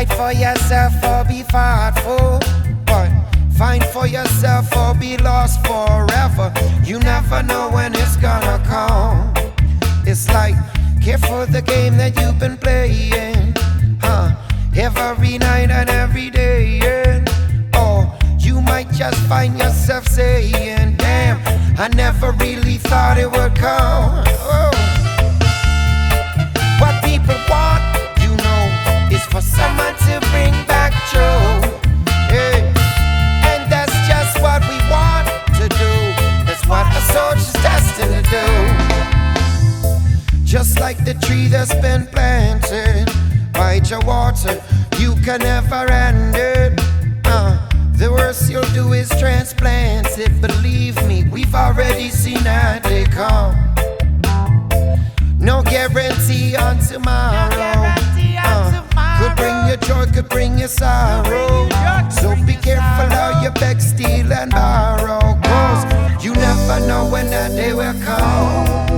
Fight for yourself or be fought for. But find for yourself or be lost forever. You never know when it's gonna come. It's like care for the game that you've been playing, huh? Every night and every day. Yeah. Oh, or you might just find yourself saying, Damn, I never really thought it would come. Oh. tree that's been planted by your water, you can never end it. Uh, the worst you'll do is transplant it. Believe me, we've already seen that they come. No guarantee on tomorrow. No guarantee on uh, tomorrow. Could bring you joy, could bring you sorrow. Could so be careful sorrow. how you beg, steal, and borrow. Cause you never know when that day will come.